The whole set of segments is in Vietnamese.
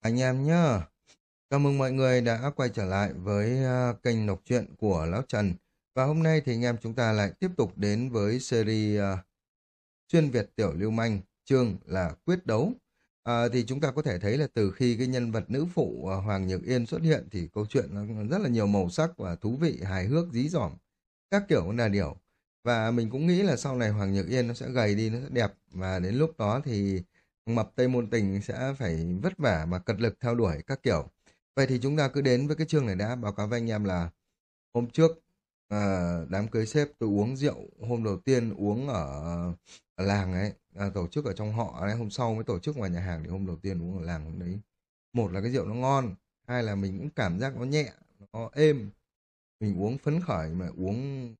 Anh em nhá, chào mừng mọi người đã quay trở lại với à, kênh đọc truyện của Lão Trần. Và hôm nay thì anh em chúng ta lại tiếp tục đến với series uh, Xuyên Việt Tiểu Lưu Manh, chương là Quyết Đấu. À, thì chúng ta có thể thấy là từ khi cái nhân vật nữ phụ à, Hoàng Nhược Yên xuất hiện thì câu chuyện nó rất là nhiều màu sắc và thú vị, hài hước, dí dỏm, các kiểu là điều. Và mình cũng nghĩ là sau này Hoàng Nhược Yên nó sẽ gầy đi, nó sẽ đẹp. Và đến lúc đó thì mập Tây Môn Tình sẽ phải vất vả mà cật lực theo đuổi các kiểu. Vậy thì chúng ta cứ đến với cái chương này đã báo cáo với anh em là hôm trước à, đám cưới sếp tôi uống rượu hôm đầu tiên uống ở, ở làng ấy à, tổ chức ở trong họ ấy, hôm sau mới tổ chức ngoài nhà hàng thì hôm đầu tiên uống ở làng hôm đấy. Một là cái rượu nó ngon hai là mình cũng cảm giác nó nhẹ nó êm. Mình uống phấn khởi mà uống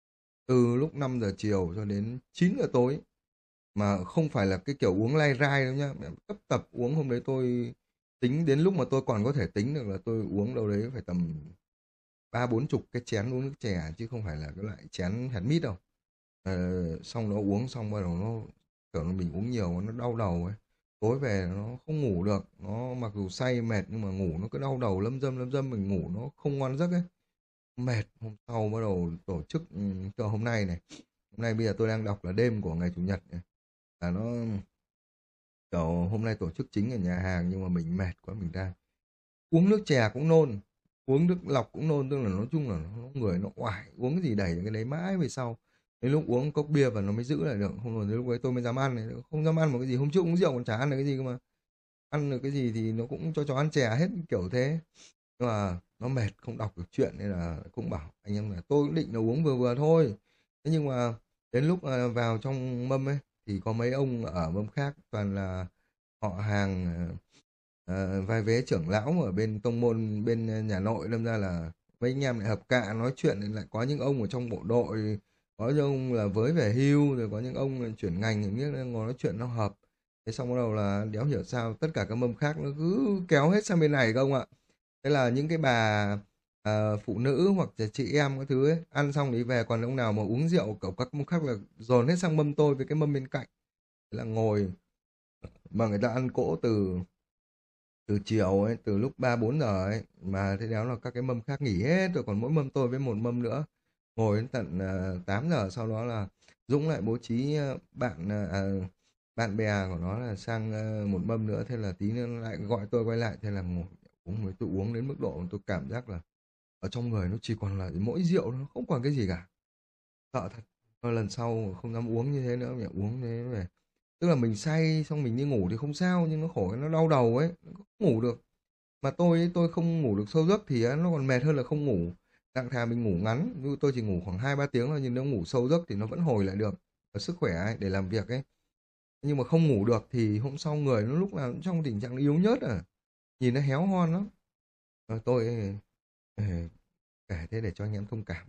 từ lúc 5 giờ chiều cho đến 9 giờ tối mà không phải là cái kiểu uống lai rai đâu nhá. Tập tập uống hôm đấy tôi tính đến lúc mà tôi còn có thể tính được là tôi uống đâu đấy phải tầm ba bốn chục cái chén uống nước chè chứ không phải là cái loại chén hạt mít đâu. Ờ, xong nó uống xong bắt đầu nó kiểu là mình uống nhiều nó đau đầu ấy. Tối về nó không ngủ được nó mặc dù say mệt nhưng mà ngủ nó cứ đau đầu lâm dâm lâm dâm mình ngủ nó không ngon giấc ấy. Mệt hôm sau bắt đầu tổ chức ừ, cho hôm nay này. Hôm nay bây giờ tôi đang đọc là đêm của ngày chủ nhật này là nó kiểu hôm nay tổ chức chính ở nhà hàng nhưng mà mình mệt quá mình đang uống nước chè cũng nôn uống nước lọc cũng nôn tức là nói chung là nó, người nó oải uống cái gì đẩy cái đấy mãi về sau. Đến lúc uống cốc bia và nó mới giữ lại được. Không rồi đến lúc ấy tôi mới dám ăn này không dám ăn một cái gì hôm trước uống rượu còn chả ăn được cái gì cơ mà. Ăn được cái gì thì nó cũng cho chó ăn chè hết kiểu thế. Nhưng mà nó mệt không đọc được chuyện nên là cũng bảo anh em là tôi cũng định là uống vừa vừa thôi. Thế nhưng mà đến lúc à, vào trong mâm ấy thì có mấy ông ở mâm khác toàn là họ hàng uh, vai vế trưởng lão ở bên tông môn bên nhà nội đâm ra là mấy anh em lại hợp cạ nói chuyện lại có những ông ở trong bộ đội có những ông là với về hưu rồi có những ông chuyển ngành biết ngồi nói chuyện nó hợp. Thế xong bắt đầu là đéo hiểu sao tất cả các mâm khác nó cứ kéo hết sang bên này không ạ? Thế là những cái bà à, phụ nữ hoặc là chị em các thứ ấy, ăn xong đi về còn ông nào mà uống rượu cậu các mâm khác là dồn hết sang mâm tôi với cái mâm bên cạnh. Thế là ngồi mà người ta ăn cỗ từ từ chiều ấy từ lúc ba bốn giờ ấy mà thế đó là các cái mâm khác nghỉ hết rồi còn mỗi mâm tôi với một mâm nữa. Ngồi đến tận ờ, uh, 8 giờ sau đó là Dũng lại bố trí ờ, bạn uh, bạn bè của nó là sang uh, một mâm nữa. Thế là tí nữa lại gọi tôi quay lại thế là ngồi uống với tôi uống đến mức độ tôi cảm giác là ở trong người nó chỉ còn là mỗi rượu nó không còn cái gì cả. Sợ thật. Lần sau không dám uống như thế nữa mẹ uống thế về. Tức là mình say xong mình đi ngủ thì không sao nhưng nó khổ nó đau đầu ấy nó không ngủ được. Mà tôi tôi không ngủ được sâu giấc thì nó còn mệt hơn là không ngủ. Tặng thà mình ngủ ngắn như tôi chỉ ngủ khoảng hai ba tiếng thôi nhưng nếu ngủ sâu giấc thì nó vẫn hồi lại được và sức khỏe ấy, để làm việc ấy. Nhưng mà không ngủ được thì hôm sau người nó lúc nào cũng trong tình trạng yếu nhớt à. Nhìn nó héo hon lắm. Ờ, tôi kể thế để cho anh em thông cảm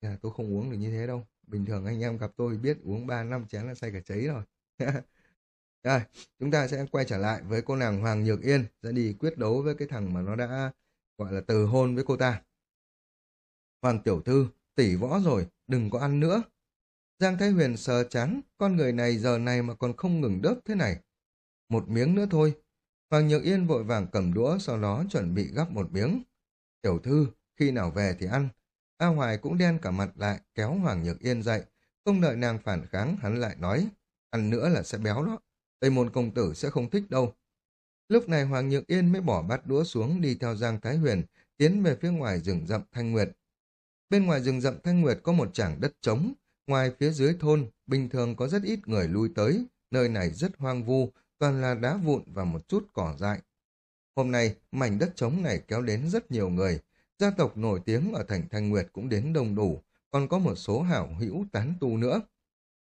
à, tôi không uống được như thế đâu. Bình thường anh em gặp tôi biết uống ba năm chén là say cả cháy rồi. Rồi chúng ta sẽ quay trở lại với cô nàng Hoàng Nhược Yên sẽ đi quyết đấu với cái thằng mà nó đã gọi là từ hôn với cô ta. Hoàng tiểu thư tỷ võ rồi đừng có ăn nữa. Giang Thái Huyền sờ chán con người này giờ này mà còn không ngừng đớp thế này. Một miếng nữa thôi. Hoàng Nhược Yên vội vàng cầm đũa sau đó chuẩn bị gắp một miếng tiểu thư khi nào về thì ăn. A Hoài cũng đen cả mặt lại, kéo Hoàng Nhược Yên dậy. Không đợi nàng phản kháng, hắn lại nói, ăn nữa là sẽ béo đó. Tây môn công tử sẽ không thích đâu. Lúc này Hoàng Nhược Yên mới bỏ bát đũa xuống đi theo Giang Thái Huyền, tiến về phía ngoài rừng rậm Thanh Nguyệt. Bên ngoài rừng rậm Thanh Nguyệt có một trảng đất trống, ngoài phía dưới thôn, bình thường có rất ít người lui tới, nơi này rất hoang vu, toàn là đá vụn và một chút cỏ dại. Hôm nay, mảnh đất trống này kéo đến rất nhiều người, Gia tộc nổi tiếng ở thành Thanh Nguyệt cũng đến đông đủ, còn có một số hảo hữu tán tu nữa.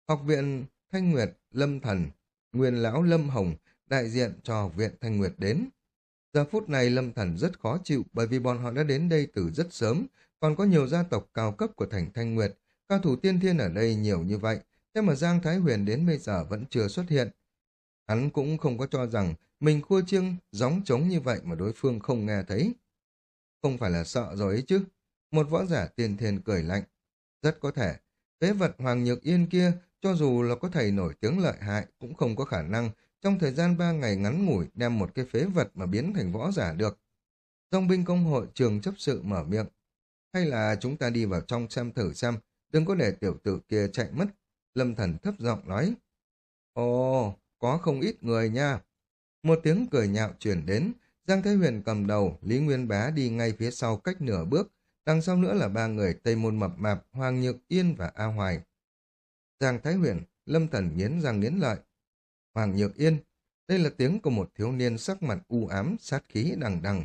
Học viện Thanh Nguyệt, Lâm Thần, Nguyên Lão Lâm Hồng, đại diện cho học viện Thanh Nguyệt đến. Giờ phút này Lâm Thần rất khó chịu bởi vì bọn họ đã đến đây từ rất sớm, còn có nhiều gia tộc cao cấp của thành Thanh Nguyệt, cao thủ tiên thiên ở đây nhiều như vậy, thế mà Giang Thái Huyền đến bây giờ vẫn chưa xuất hiện. Hắn cũng không có cho rằng mình khua chiêng gióng trống như vậy mà đối phương không nghe thấy. Không phải là sợ rồi ấy chứ. Một võ giả tiền thiền cười lạnh. Rất có thể, phế vật Hoàng Nhược Yên kia, cho dù là có thầy nổi tiếng lợi hại, cũng không có khả năng trong thời gian ba ngày ngắn ngủi đem một cái phế vật mà biến thành võ giả được. Dòng binh công hội trường chấp sự mở miệng. Hay là chúng ta đi vào trong xem thử xem, đừng có để tiểu tử kia chạy mất. Lâm thần thấp giọng nói. Ồ, có không ít người nha. Một tiếng cười nhạo truyền đến, Giang Thái Huyền cầm đầu, Lý Nguyên Bá đi ngay phía sau cách nửa bước, đằng sau nữa là ba người Tây Môn Mập Mạp, Hoàng Nhược Yên và A Hoài. Giang Thái Huyền, Lâm Thần nghiến răng nghiến lợi. Hoàng Nhược Yên, đây là tiếng của một thiếu niên sắc mặt u ám, sát khí đằng đằng.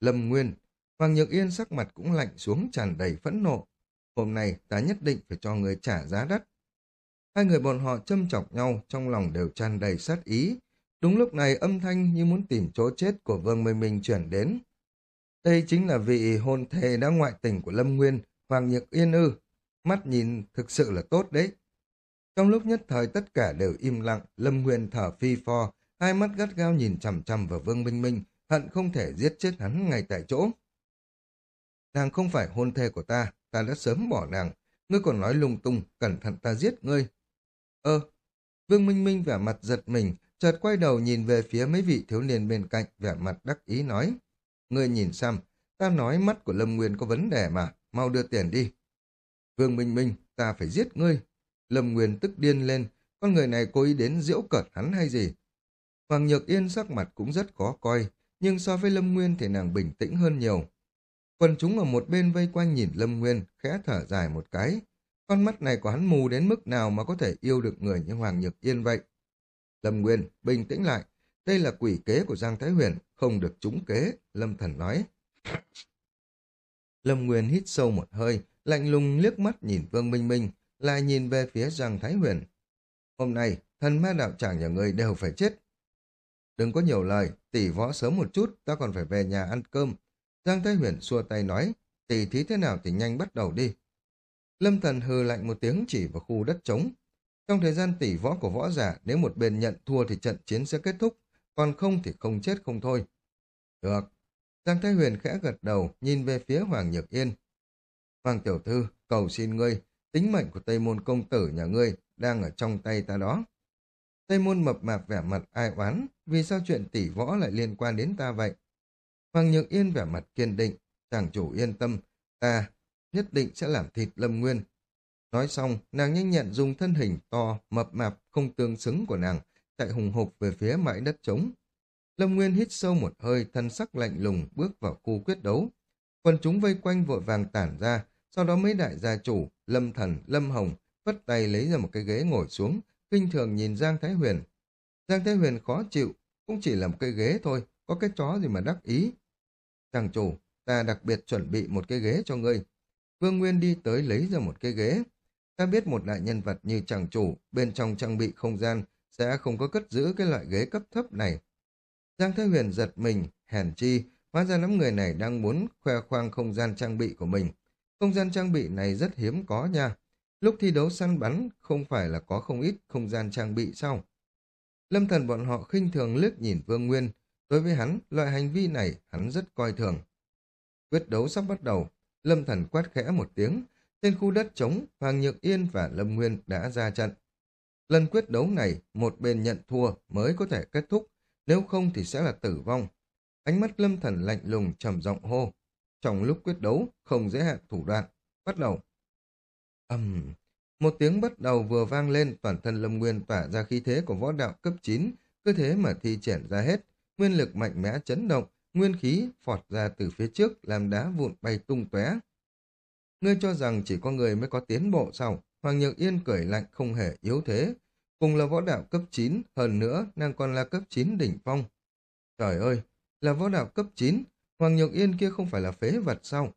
Lâm Nguyên, Hoàng Nhược Yên sắc mặt cũng lạnh xuống tràn đầy phẫn nộ. Hôm nay ta nhất định phải cho người trả giá đắt. Hai người bọn họ châm chọc nhau, trong lòng đều tràn đầy sát ý. Đúng lúc này âm thanh như muốn tìm chỗ chết của Vương Minh Minh chuyển đến. Đây chính là vị hôn thề đã ngoại tình của Lâm Nguyên, Hoàng Nhược Yên ư. Mắt nhìn thực sự là tốt đấy. Trong lúc nhất thời tất cả đều im lặng, Lâm Nguyên thở phi phò, hai mắt gắt gao nhìn chằm chằm vào Vương Minh Minh, hận không thể giết chết hắn ngay tại chỗ. Nàng không phải hôn thê của ta, ta đã sớm bỏ nàng, ngươi còn nói lung tung, cẩn thận ta giết ngươi. Ơ, Vương Minh Minh vẻ mặt giật mình, chợt quay đầu nhìn về phía mấy vị thiếu niên bên cạnh, vẻ mặt đắc ý nói. Ngươi nhìn xem, ta nói mắt của Lâm Nguyên có vấn đề mà, mau đưa tiền đi. Vương Minh Minh, ta phải giết ngươi. Lâm Nguyên tức điên lên, con người này cố ý đến diễu cợt hắn hay gì? Hoàng Nhược Yên sắc mặt cũng rất khó coi, nhưng so với Lâm Nguyên thì nàng bình tĩnh hơn nhiều. Quần chúng ở một bên vây quanh nhìn Lâm Nguyên, khẽ thở dài một cái. Con mắt này của hắn mù đến mức nào mà có thể yêu được người như Hoàng Nhược Yên vậy? Lâm Nguyên, bình tĩnh lại. Đây là quỷ kế của Giang Thái Huyền, không được trúng kế, Lâm Thần nói. Lâm Nguyên hít sâu một hơi, lạnh lùng liếc mắt nhìn Vương Minh Minh, lại nhìn về phía Giang Thái Huyền. Hôm nay, thần ma đạo tràng nhà người đều phải chết. Đừng có nhiều lời, tỷ võ sớm một chút, ta còn phải về nhà ăn cơm. Giang Thái Huyền xua tay nói, tỷ thí thế nào thì nhanh bắt đầu đi. Lâm Thần hừ lạnh một tiếng chỉ vào khu đất trống. Trong thời gian tỷ võ của võ giả, nếu một bên nhận thua thì trận chiến sẽ kết thúc, còn không thì không chết không thôi. Được. Giang Thái Huyền khẽ gật đầu, nhìn về phía Hoàng Nhược Yên. Hoàng Tiểu Thư, cầu xin ngươi, tính mệnh của Tây Môn Công Tử nhà ngươi đang ở trong tay ta đó. Tây Môn mập mạp vẻ mặt ai oán, vì sao chuyện tỷ võ lại liên quan đến ta vậy? Hoàng Nhược Yên vẻ mặt kiên định, chàng chủ yên tâm, ta nhất định sẽ làm thịt Lâm Nguyên. Nói xong, nàng nhanh nhẹn dùng thân hình to, mập mạp, không tương xứng của nàng, chạy hùng hục về phía mãi đất trống. Lâm Nguyên hít sâu một hơi, thân sắc lạnh lùng, bước vào khu quyết đấu. Quần chúng vây quanh vội vàng tản ra, sau đó mấy đại gia chủ, Lâm Thần, Lâm Hồng, vất tay lấy ra một cái ghế ngồi xuống, kinh thường nhìn Giang Thái Huyền. Giang Thái Huyền khó chịu, cũng chỉ là một cái ghế thôi, có cái chó gì mà đắc ý. Chàng chủ, ta đặc biệt chuẩn bị một cái ghế cho ngươi. Vương Nguyên đi tới lấy ra một cái ghế. Ta biết một đại nhân vật như chàng chủ, bên trong trang bị không gian, sẽ không có cất giữ cái loại ghế cấp thấp này. Giang Thái Huyền giật mình, hèn chi, hóa ra lắm người này đang muốn khoe khoang không gian trang bị của mình. Không gian trang bị này rất hiếm có nha. Lúc thi đấu săn bắn, không phải là có không ít không gian trang bị sao? Lâm thần bọn họ khinh thường liếc nhìn Vương Nguyên. Đối với hắn, loại hành vi này hắn rất coi thường. Quyết đấu sắp bắt đầu, Lâm thần quát khẽ một tiếng. Trên khu đất trống, Hoàng Nhược Yên và Lâm Nguyên đã ra trận. Lần quyết đấu này, một bên nhận thua mới có thể kết thúc, nếu không thì sẽ là tử vong. Ánh mắt lâm thần lạnh lùng trầm giọng hô. Trong lúc quyết đấu, không giới hạn thủ đoạn. Bắt đầu. ầm uhm. Một tiếng bắt đầu vừa vang lên, toàn thân lâm nguyên tỏa ra khí thế của võ đạo cấp 9, cứ thế mà thi triển ra hết. Nguyên lực mạnh mẽ chấn động, nguyên khí phọt ra từ phía trước, làm đá vụn bay tung tóe. Ngươi cho rằng chỉ có người mới có tiến bộ sao? Hoàng Nhược Yên cười lạnh không hề yếu thế. Cùng là võ đạo cấp 9, hơn nữa nàng còn là cấp 9 đỉnh phong. Trời ơi, là võ đạo cấp 9, Hoàng Nhược Yên kia không phải là phế vật sao?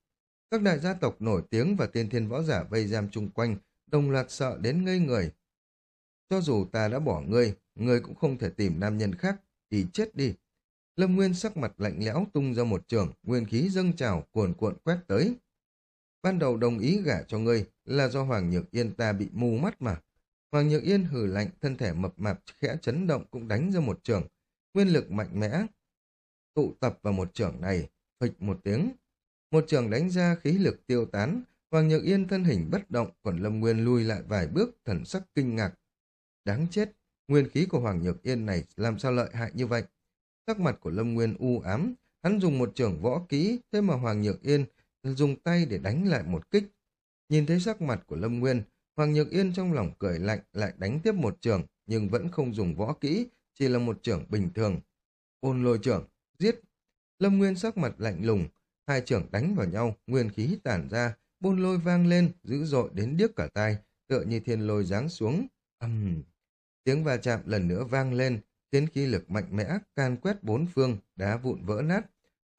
Các đại gia tộc nổi tiếng và tiên thiên võ giả vây giam chung quanh, đồng loạt sợ đến ngây người. Cho dù ta đã bỏ ngươi, ngươi cũng không thể tìm nam nhân khác, thì chết đi. Lâm Nguyên sắc mặt lạnh lẽo tung ra một trường, nguyên khí dâng trào, cuồn cuộn quét tới. Ban đầu đồng ý gả cho ngươi là do Hoàng Nhược Yên ta bị mù mắt mà. Hoàng Nhược Yên hử lạnh, thân thể mập mạp khẽ chấn động cũng đánh ra một trường. Nguyên lực mạnh mẽ, tụ tập vào một trường này, phịch một tiếng. Một trường đánh ra khí lực tiêu tán, Hoàng Nhược Yên thân hình bất động, còn Lâm Nguyên lui lại vài bước, thần sắc kinh ngạc. Đáng chết, nguyên khí của Hoàng Nhược Yên này làm sao lợi hại như vậy? Sắc mặt của Lâm Nguyên u ám, hắn dùng một trường võ kỹ, thế mà Hoàng Nhược Yên dùng tay để đánh lại một kích. Nhìn thấy sắc mặt của Lâm Nguyên, Hoàng Nhược Yên trong lòng cười lạnh lại đánh tiếp một trường, nhưng vẫn không dùng võ kỹ, chỉ là một trưởng bình thường. Ôn lôi trưởng, giết. Lâm Nguyên sắc mặt lạnh lùng, hai trưởng đánh vào nhau, nguyên khí tản ra, bôn lôi vang lên, dữ dội đến điếc cả tai, tựa như thiên lôi giáng xuống. ầm Uhm. Tiếng va chạm lần nữa vang lên, khiến khí lực mạnh mẽ, can quét bốn phương, đá vụn vỡ nát.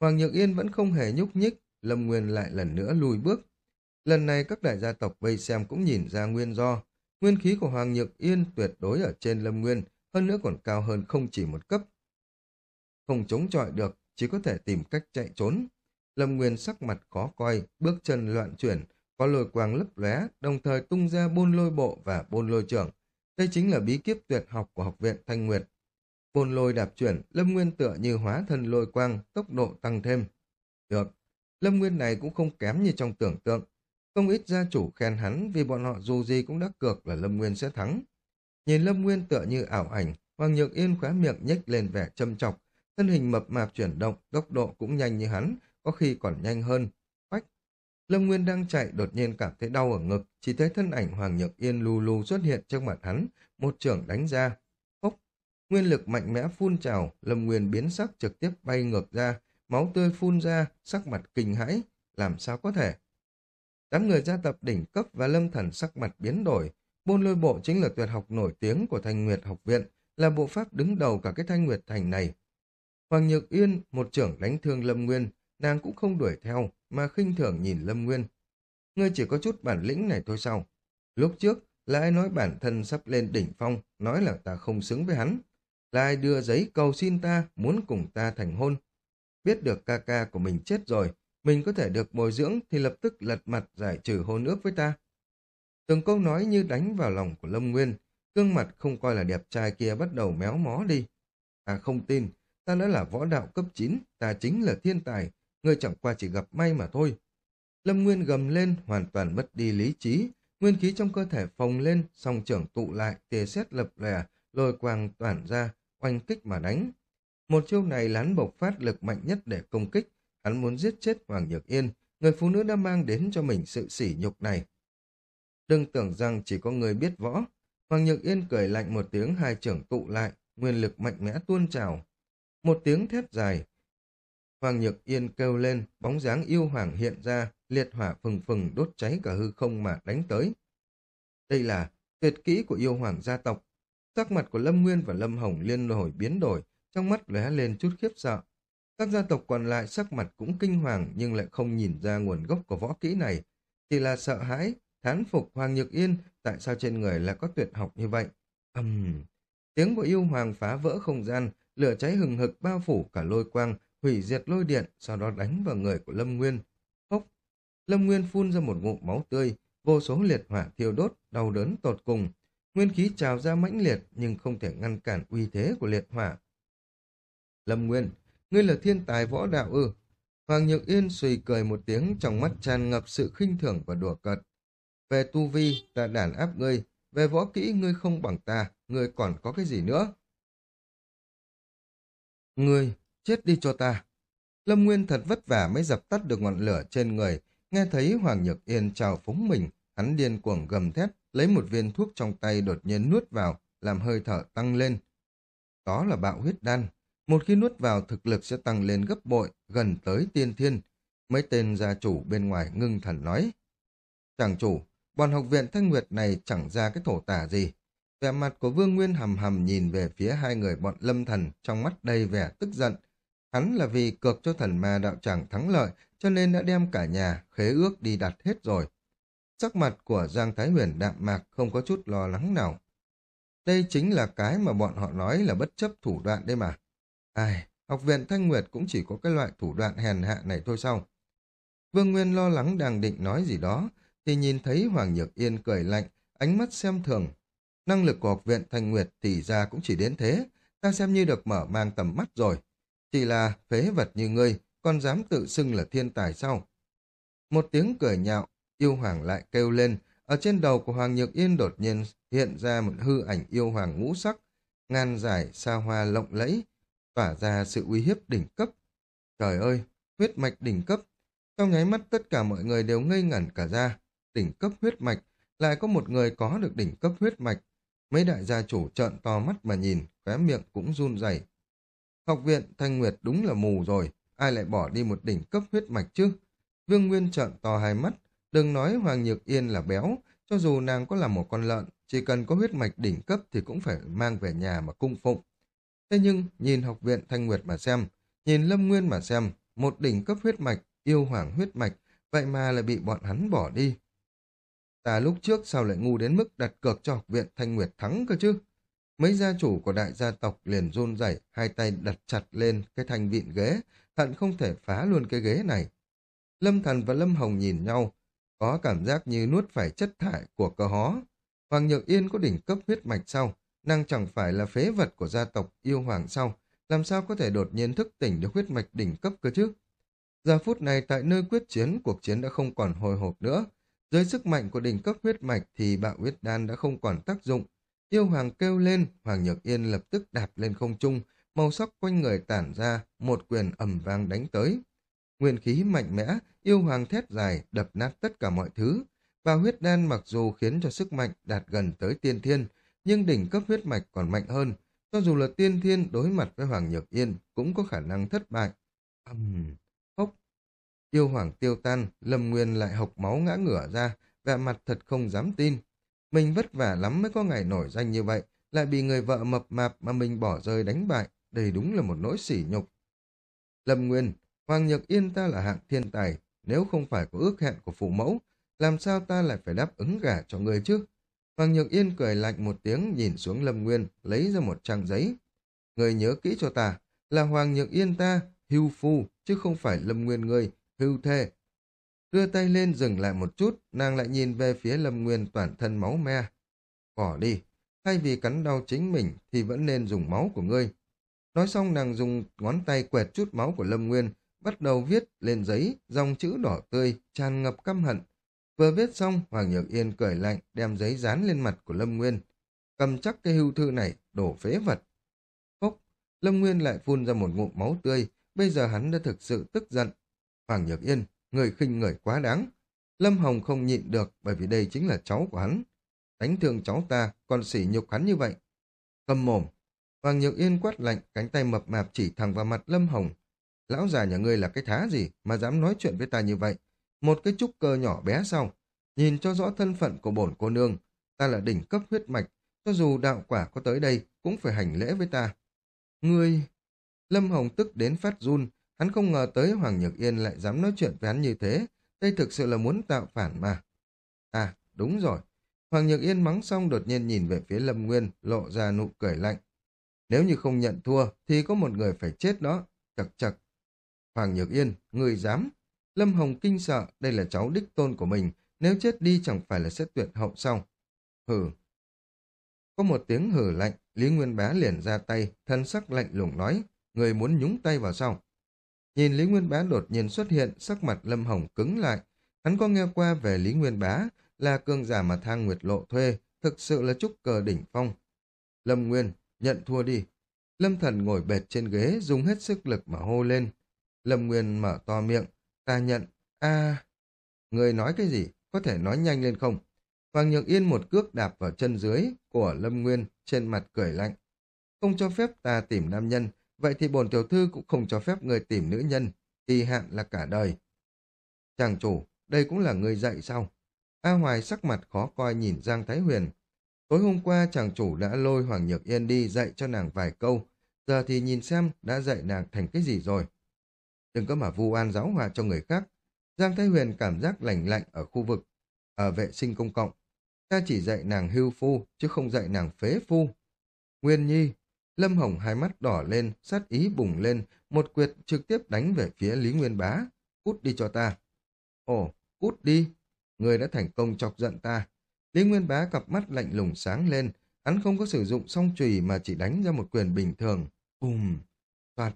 Hoàng Nhược Yên vẫn không hề nhúc nhích, Lâm Nguyên lại lần nữa lùi bước. Lần này các đại gia tộc vây xem cũng nhìn ra nguyên do. Nguyên khí của Hoàng Nhược Yên tuyệt đối ở trên Lâm Nguyên, hơn nữa còn cao hơn không chỉ một cấp. Không chống chọi được, chỉ có thể tìm cách chạy trốn. Lâm Nguyên sắc mặt khó coi, bước chân loạn chuyển, có lôi quang lấp lóe, đồng thời tung ra bôn lôi bộ và bôn lôi trưởng. Đây chính là bí kíp tuyệt học của học viện Thanh Nguyệt. Bôn lôi đạp chuyển, Lâm Nguyên tựa như hóa thân lôi quang, tốc độ tăng thêm. Được, Lâm Nguyên này cũng không kém như trong tưởng tượng. Không ít gia chủ khen hắn vì bọn họ dù gì cũng đã cược là Lâm Nguyên sẽ thắng. Nhìn Lâm Nguyên tựa như ảo ảnh, Hoàng Nhược Yên khóa miệng nhếch lên vẻ châm chọc, thân hình mập mạp chuyển động, tốc độ cũng nhanh như hắn, có khi còn nhanh hơn. Bách! Lâm Nguyên đang chạy đột nhiên cảm thấy đau ở ngực, chỉ thấy thân ảnh Hoàng Nhược Yên lù lù xuất hiện trước mặt hắn, một trưởng đánh ra. Nguyên lực mạnh mẽ phun trào, Lâm Nguyên biến sắc trực tiếp bay ngược ra, máu tươi phun ra, sắc mặt kinh hãi, làm sao có thể. Đám người gia tập đỉnh cấp và lâm thần sắc mặt biến đổi, bôn lôi bộ chính là tuyệt học nổi tiếng của Thanh Nguyệt học viện, là bộ pháp đứng đầu cả cái Thanh Nguyệt thành này. Hoàng Nhược Yên, một trưởng đánh thương Lâm Nguyên, nàng cũng không đuổi theo, mà khinh thường nhìn Lâm Nguyên. Ngươi chỉ có chút bản lĩnh này thôi sao? Lúc trước, là ai nói bản thân sắp lên đỉnh phong, nói là ta không xứng với hắn. Là ai đưa giấy cầu xin ta, muốn cùng ta thành hôn. Biết được ca ca của mình chết rồi, mình có thể được bồi dưỡng thì lập tức lật mặt giải trừ hôn ước với ta. Từng câu nói như đánh vào lòng của Lâm Nguyên, gương mặt không coi là đẹp trai kia bắt đầu méo mó đi. Ta không tin, ta đã là võ đạo cấp 9, ta chính là thiên tài, ngươi chẳng qua chỉ gặp may mà thôi. Lâm Nguyên gầm lên, hoàn toàn mất đi lý trí, nguyên khí trong cơ thể phồng lên, song trưởng tụ lại, tia xét lập lè, lôi quang toàn ra, oanh kích mà đánh. Một chiêu này lán bộc phát lực mạnh nhất để công kích, hắn muốn giết chết Hoàng Nhược Yên, người phụ nữ đã mang đến cho mình sự sỉ nhục này. Đừng tưởng rằng chỉ có người biết võ. Hoàng Nhược Yên cười lạnh một tiếng hai trưởng tụ lại, nguyên lực mạnh mẽ tuôn trào. Một tiếng thét dài. Hoàng Nhược Yên kêu lên, bóng dáng yêu hoàng hiện ra, liệt hỏa phừng phừng đốt cháy cả hư không mà đánh tới. Đây là tuyệt kỹ của yêu hoàng gia tộc. Sắc mặt của Lâm Nguyên và Lâm Hồng liên hồi biến đổi, trong mắt lóe lên chút khiếp sợ. Các gia tộc còn lại sắc mặt cũng kinh hoàng nhưng lại không nhìn ra nguồn gốc của võ kỹ này. Chỉ là sợ hãi, thán phục Hoàng Nhược Yên tại sao trên người lại có tuyệt học như vậy. Âm! Uhm. Tiếng của yêu hoàng phá vỡ không gian, lửa cháy hừng hực bao phủ cả lôi quang, hủy diệt lôi điện, sau đó đánh vào người của Lâm Nguyên. Hốc! Lâm Nguyên phun ra một ngụm máu tươi, vô số liệt hỏa thiêu đốt, đau đớn tột cùng. Nguyên khí trào ra mãnh liệt nhưng không thể ngăn cản uy thế của liệt hỏa. Lâm Nguyên, ngươi là thiên tài võ đạo ư? Hoàng Nhược Yên suy cười một tiếng trong mắt tràn ngập sự khinh thường và đùa cợt. Về tu vi, ta đàn áp ngươi, về võ kỹ ngươi không bằng ta, ngươi còn có cái gì nữa? Ngươi, chết đi cho ta. Lâm Nguyên thật vất vả mới dập tắt được ngọn lửa trên người, nghe thấy Hoàng Nhược Yên chào phúng mình, hắn điên cuồng gầm thét, lấy một viên thuốc trong tay đột nhiên nuốt vào, làm hơi thở tăng lên. Đó là bạo huyết đan, một khi nuốt vào thực lực sẽ tăng lên gấp bội, gần tới tiên thiên. Mấy tên gia chủ bên ngoài ngưng thần nói. Chàng chủ, bọn học viện Thanh Nguyệt này chẳng ra cái thổ tả gì. Vẻ mặt của Vương Nguyên hầm hầm nhìn về phía hai người bọn lâm thần trong mắt đầy vẻ tức giận. Hắn là vì cược cho thần ma đạo tràng thắng lợi cho nên đã đem cả nhà khế ước đi đặt hết rồi. Sắc mặt của Giang Thái Huyền đạm mạc không có chút lo lắng nào. Đây chính là cái mà bọn họ nói là bất chấp thủ đoạn đây mà. Ai, học viện Thanh Nguyệt cũng chỉ có cái loại thủ đoạn hèn hạ này thôi sao? Vương Nguyên lo lắng đang định nói gì đó, thì nhìn thấy Hoàng Nhược Yên cười lạnh, ánh mắt xem thường. Năng lực của học viện Thanh Nguyệt thì ra cũng chỉ đến thế, ta xem như được mở mang tầm mắt rồi. Chỉ là phế vật như ngươi, còn dám tự xưng là thiên tài sao? Một tiếng cười nhạo, yêu hoàng lại kêu lên, ở trên đầu của Hoàng Nhược Yên đột nhiên hiện ra một hư ảnh yêu hoàng ngũ sắc, ngàn giải xa hoa lộng lẫy, tỏa ra sự uy hiếp đỉnh cấp. Trời ơi, huyết mạch đỉnh cấp. Trong nháy mắt tất cả mọi người đều ngây ngẩn cả ra. Đỉnh cấp huyết mạch, lại có một người có được đỉnh cấp huyết mạch. Mấy đại gia chủ trợn to mắt mà nhìn, khóe miệng cũng run rẩy. Học viện Thanh Nguyệt đúng là mù rồi, ai lại bỏ đi một đỉnh cấp huyết mạch chứ? Vương Nguyên trợn to hai mắt, đừng nói Hoàng Nhược Yên là béo, cho dù nàng có là một con lợn, chỉ cần có huyết mạch đỉnh cấp thì cũng phải mang về nhà mà cung phụng. Thế nhưng, nhìn học viện Thanh Nguyệt mà xem, nhìn Lâm Nguyên mà xem, một đỉnh cấp huyết mạch, yêu hoàng huyết mạch, vậy mà lại bị bọn hắn bỏ đi. Ta lúc trước sao lại ngu đến mức đặt cược cho học viện Thanh Nguyệt thắng cơ chứ? Mấy gia chủ của đại gia tộc liền run rẩy, hai tay đặt chặt lên cái thanh vịn ghế, hận không thể phá luôn cái ghế này. Lâm Thần và Lâm Hồng nhìn nhau, có cảm giác như nuốt phải chất thải của cơ hó. Hoàng Nhược Yên có đỉnh cấp huyết mạch sau, nàng chẳng phải là phế vật của gia tộc yêu hoàng sau, làm sao có thể đột nhiên thức tỉnh được huyết mạch đỉnh cấp cơ chứ? Giờ phút này tại nơi quyết chiến, cuộc chiến đã không còn hồi hộp nữa. Dưới sức mạnh của đỉnh cấp huyết mạch thì bạo huyết đan đã không còn tác dụng. Yêu hoàng kêu lên, Hoàng Nhược Yên lập tức đạp lên không trung, màu sắc quanh người tản ra, một quyền ầm vang đánh tới. Nguyên khí mạnh mẽ, yêu hoàng thét dài, đập nát tất cả mọi thứ. Và huyết đan mặc dù khiến cho sức mạnh đạt gần tới tiên thiên, nhưng đỉnh cấp huyết mạch còn mạnh hơn. Cho dù là tiên thiên đối mặt với Hoàng Nhược Yên cũng có khả năng thất bại. Ầm, hốc. Yêu hoàng tiêu tan, Lâm Nguyên lại hộc máu ngã ngửa ra, vẻ mặt thật không dám tin. Mình vất vả lắm mới có ngày nổi danh như vậy, lại bị người vợ mập mạp mà mình bỏ rơi đánh bại. Đây đúng là một nỗi sỉ nhục. Lâm Nguyên, Hoàng Nhược Yên ta là hạng thiên tài, nếu không phải có ước hẹn của phụ mẫu, làm sao ta lại phải đáp ứng gả cho người chứ? Hoàng Nhược Yên cười lạnh một tiếng nhìn xuống Lâm Nguyên, lấy ra một trang giấy. Người nhớ kỹ cho ta, là Hoàng Nhược Yên ta, hưu phu, chứ không phải Lâm Nguyên ngươi, hưu thê. Đưa tay lên dừng lại một chút, nàng lại nhìn về phía Lâm Nguyên toàn thân máu me. Bỏ đi, thay vì cắn đau chính mình thì vẫn nên dùng máu của ngươi. Nói xong nàng dùng ngón tay quẹt chút máu của Lâm Nguyên, bắt đầu viết lên giấy dòng chữ đỏ tươi, tràn ngập căm hận. Vừa viết xong, Hoàng Nhược Yên cười lạnh, đem giấy dán lên mặt của Lâm Nguyên. Cầm chắc cái hưu thư này, đổ phế vật. Phốc, Lâm Nguyên lại phun ra một ngụm máu tươi, bây giờ hắn đã thực sự tức giận. Hoàng Nhược Yên, người khinh người quá đáng. Lâm Hồng không nhịn được bởi vì đây chính là cháu của hắn. Đánh thương cháu ta, còn sỉ nhục hắn như vậy. Cầm mồm. Hoàng Nhược Yên quát lạnh, cánh tay mập mạp chỉ thẳng vào mặt Lâm Hồng. Lão già nhà ngươi là cái thá gì mà dám nói chuyện với ta như vậy? Một cái trúc cơ nhỏ bé sau. Nhìn cho rõ thân phận của bổn cô nương. Ta là đỉnh cấp huyết mạch. Cho dù đạo quả có tới đây, cũng phải hành lễ với ta. Ngươi... Lâm Hồng tức đến phát run. Hắn không ngờ tới Hoàng Nhược Yên lại dám nói chuyện với hắn như thế. Đây thực sự là muốn tạo phản mà. À, đúng rồi. Hoàng Nhược Yên mắng xong đột nhiên nhìn về phía Lâm Nguyên, lộ ra nụ cười lạnh. Nếu như không nhận thua, thì có một người phải chết đó. Chật chật, Hoàng Nhược Yên, người dám. Lâm Hồng kinh sợ, đây là cháu đích tôn của mình, nếu chết đi chẳng phải là sẽ tuyệt hậu sau Hừ. Có một tiếng hừ lạnh, Lý Nguyên Bá liền ra tay, thân sắc lạnh lùng nói, người muốn nhúng tay vào sau. Nhìn Lý Nguyên Bá đột nhiên xuất hiện, sắc mặt Lâm Hồng cứng lại. Hắn có nghe qua về Lý Nguyên Bá, là cương giả mà thang nguyệt lộ thuê, thực sự là trúc cờ đỉnh phong. Lâm Nguyên, nhận thua đi. Lâm Thần ngồi bệt trên ghế, dùng hết sức lực mà hô lên. Lâm Nguyên mở to miệng. Ta nhận. a Người nói cái gì? Có thể nói nhanh lên không? Hoàng Nhược Yên một cước đạp vào chân dưới của Lâm Nguyên trên mặt cười lạnh. Không cho phép ta tìm nam nhân, vậy thì bổn tiểu thư cũng không cho phép người tìm nữ nhân. Kỳ hạn là cả đời. Chàng chủ, đây cũng là người dạy sao? A Hoài sắc mặt khó coi nhìn Giang Thái Huyền. Tối hôm qua chàng chủ đã lôi Hoàng Nhược Yên đi dạy cho nàng vài câu. Giờ thì nhìn xem đã dạy nàng thành cái gì rồi đừng có mà vu oan giáo hòa cho người khác. Giang Thái Huyền cảm giác lành lạnh ở khu vực, ở vệ sinh công cộng. Ta chỉ dạy nàng hưu phu, chứ không dạy nàng phế phu. Nguyên Nhi, Lâm Hồng hai mắt đỏ lên, sát ý bùng lên, một quyệt trực tiếp đánh về phía Lý Nguyên Bá. Cút đi cho ta. Ồ, cút đi. Người đã thành công chọc giận ta. Lý Nguyên Bá cặp mắt lạnh lùng sáng lên, hắn không có sử dụng song chùy mà chỉ đánh ra một quyền bình thường. Bùm! Toạt!